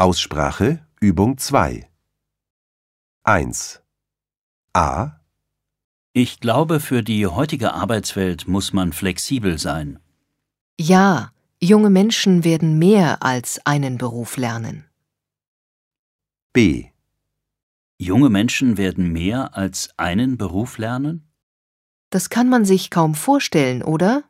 Aussprache Übung 2 1 A Ich glaube, für die heutige Arbeitswelt muss man flexibel sein. Ja, junge Menschen werden mehr als einen Beruf lernen. B Junge Menschen werden mehr als einen Beruf lernen? Das kann man sich kaum vorstellen, oder?